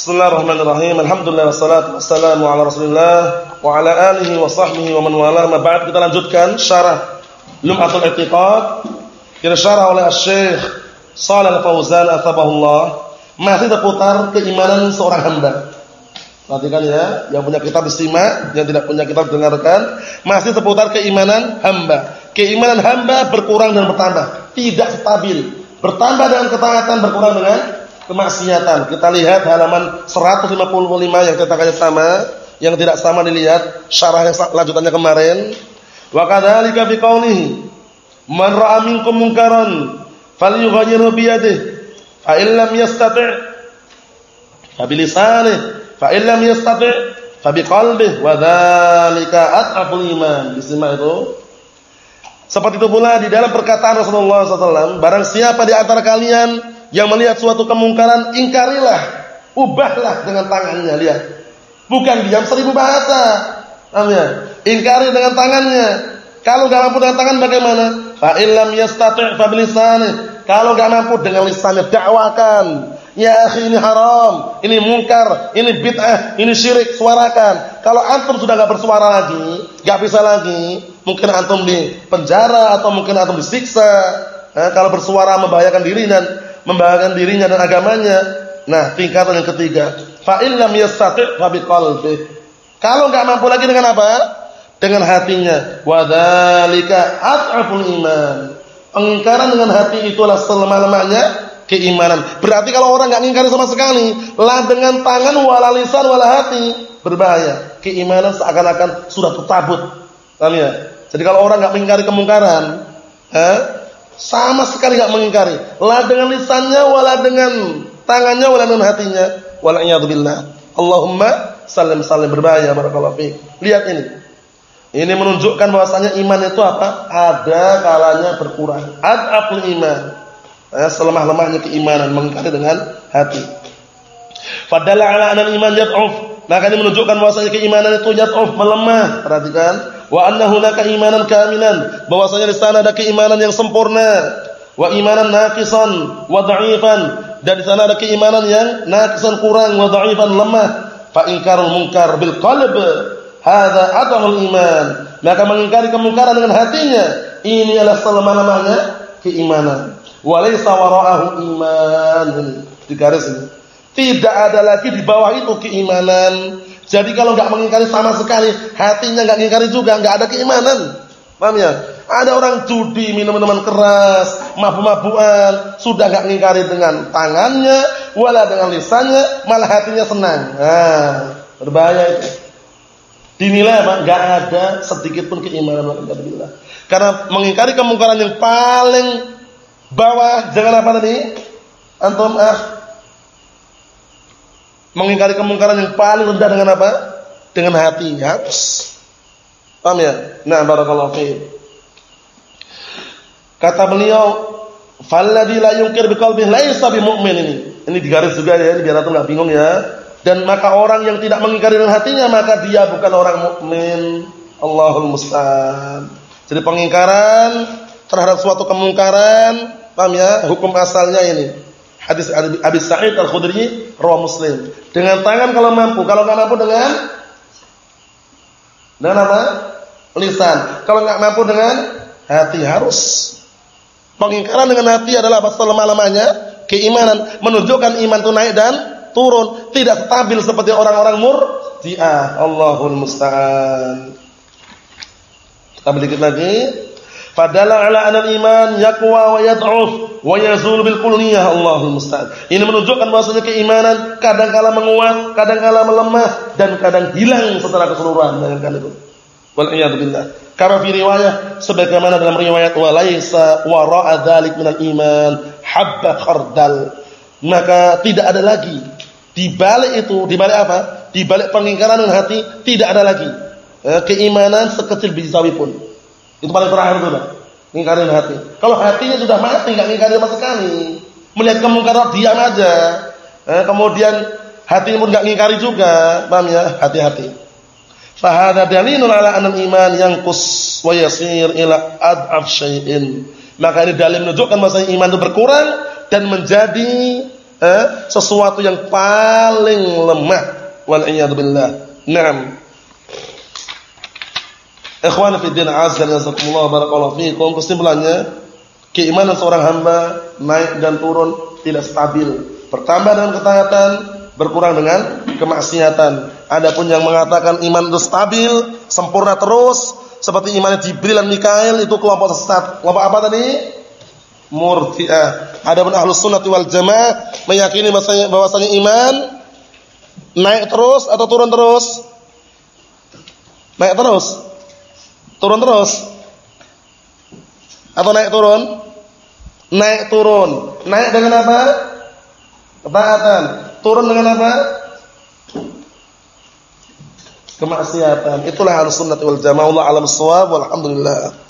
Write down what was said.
Bismillahirrahmanirrahim. Alhamdulillah wassalatu wassalamu ala Rasulillah wa ala alihi wa sahbihi wa man wala. Ma ba'd kita lanjutkan syarah Lum'atul I'tiqad yang syarah oleh Syekh Shalal Fauzan atsabahullah. Masih seputar keimanan seorang hamba. Perhatikan ya, yang punya kitab disimak, yang tidak punya kitab dengarkan. Masih seputar keimanan hamba. Keimanan hamba berkurang dan bertambah, tidak stabil. Bertambah dengan ketaatan, berkurang dengan kemaksiatan. Kita lihat halaman 155 yang cetakannya sama, yang tidak sama dilihat syarah yang lanjutannya kemarin. Wa kadzalika fi qoulihi man ra'a minkum munkaran falyughayyirhu bi yadihi fa in lam yastati' fa bi lisanihi fa in lam yastati' fa bi qalbihi wa dzalika at'aful iman. Disimak itu. Seperti itu pula di dalam perkataan Rasulullah SAW, barang siapa di antara kalian yang melihat suatu kemungkaran, ingkarilah, ubahlah dengan tangannya, lihat. Bukan diam seribu bahasa. Amin. Ingkari dengan tangannya. Kalau enggak mampu dengan tangan bagaimana? Fa illam yastati' fa bilisani. Kalau enggak mampu dengan lisannya dakwakan. Ya akhi ini haram, ini mungkar, ini bid'ah, ini syirik, suarakan. Kalau antum sudah enggak bersuara lagi, enggak bisa lagi, mungkin antum di penjara atau mungkin antum disiksa. Nah, kalau bersuara membahayakan diri dan membahayakan dirinya dan agamanya. Nah, tingkatan yang ketiga, fa illam yastati' fa biqalbi. Kalau enggak mampu lagi dengan apa? Dengan hatinya. Wa dzalika at'aful iman. Pengingkaran dengan hati itulah selemah-lemahnya keimanan. Berarti kalau orang enggak mengingkari sama sekali, lah dengan tangan wala lisan wala hati, berbahaya. Keimanan seakan-akan sudah tertabut. Paham ya? Jadi kalau orang enggak mengingkari kemungkaran, eh, sama sekali enggak mengingkari. La dengan lisannya wala dengan tangannya wala dengan hatinya. Wala billah. Allahumma salim salim berbahaya barakallahu fi. Lihat ini. Ini menunjukkan bahwasanya iman itu apa? Ada kalanya berkurang. Adaful iman. Eh, selemah-lemahnya keimanan mengingkari dengan hati. Fadalla ala anal iman yad'uf maka ini menunjukkan bahwasanya keimanan itu yad'uf, melemah. Perhatikan, wa anna hunaka imanan kamilan, bahwasanya di sana ada keimanan yang sempurna, wa imanan naqisan wa dha'ifan, dan di sana ada keimanan yang naqisan kurang wa dha'ifan lemah. Fa inkarul munkar bil qalb, hadza adhul iman. Maka mengingkari kemungkaran dengan hatinya, ini adalah selemah-lemahnya keimanan. Walaysa wara'ahu iman. Di garis ini. Tidak ada lagi di bawah itu keimanan. Jadi kalau nggak mengingkari sama sekali, hatinya nggak mengingkari juga, nggak ada keimanan. Paham ya? Ada orang judi, minum minuman keras, mabuk-mabukan, sudah nggak mengingkari dengan tangannya, wala dengan lisannya, malah hatinya senang. Nah, berbahaya itu. Dinilai apa? Nggak ada sedikit pun keimanan Karena mengingkari kemungkaran yang paling bawah, jangan apa tadi? Antum ah Mengingkari kemungkaran yang paling rendah dengan apa? Dengan hati. Harus. Paham ya? Nah, barakallahu fiik. Kata beliau, "Falladzi la yunkir biqalbihi laisa bimumin" ini. Ini digaris juga ya, biar antum enggak bingung ya. Dan maka orang yang tidak mengingkari dengan hatinya, maka dia bukan orang mukmin. Allahul musta'an. Jadi pengingkaran terhadap suatu kemungkaran, paham ya? Hukum asalnya ini Hadis Abi Sa'id Al-Khudri rawi Muslim. Dengan tangan kalau mampu, kalau enggak mampu dengan dengan apa? Lisan. Kalau enggak mampu dengan hati harus. Pengingkaran dengan hati adalah apa? Selemah-lemahnya keimanan, menunjukkan iman itu naik dan turun, tidak stabil seperti orang-orang murji'ah. Allahul musta'an. Kita sedikit lagi. Fadalla ala anal iman yaqwa wa yad'uf wa yazul bil kulliyah Allahul musta'an. Ini menunjukkan bahwasanya keimanan kadang kala menguat, kadang kala melemah dan kadang hilang secara keseluruhan bayangkan itu. Wal billah. Kama fi riwayah sebagaimana dalam riwayat wa laisa wara'a dzalik minal iman habba khardal. Maka tidak ada lagi di balik itu, di balik apa? Di balik pengingkaran dengan hati tidak ada lagi eh, keimanan sekecil biji sawi pun. Itu paling terakhir itu dah. Ngingkarin hati. Kalau hatinya sudah mati, nggak ngingkarin sama sekali. Melihat kemungkaran diam aja. Eh, kemudian hati pun nggak ngingkari juga. Paham ya? Hati-hati. Fahada dalilun ala anal iman yang kus wa yasir ila ad'af syai'in. Maka ini dalil menunjukkan bahwa iman itu berkurang dan menjadi eh, sesuatu yang paling lemah wal iyad billah. Naam. Ikhwan fi din azza wa jalla barakallahu fiikum. Kesimpulannya, keimanan seorang hamba naik dan turun tidak stabil. Bertambah dengan ketaatan, berkurang dengan kemaksiatan. Adapun yang mengatakan iman itu stabil, sempurna terus, seperti imannya Jibril dan Mikail itu kelompok sesat. Kelompok apa tadi? Murji'ah. Adapun ahlus sunnah wal jamaah meyakini bahwasanya, bahwasanya iman naik terus atau turun terus? Naik terus. Turun terus. Atau naik turun? Naik turun. Naik dengan apa? Ketaatan. Turun dengan apa? Kemaksiatan. Itulah harus sunnah wal jamaah. Allah alam shawab. Walhamdulillah.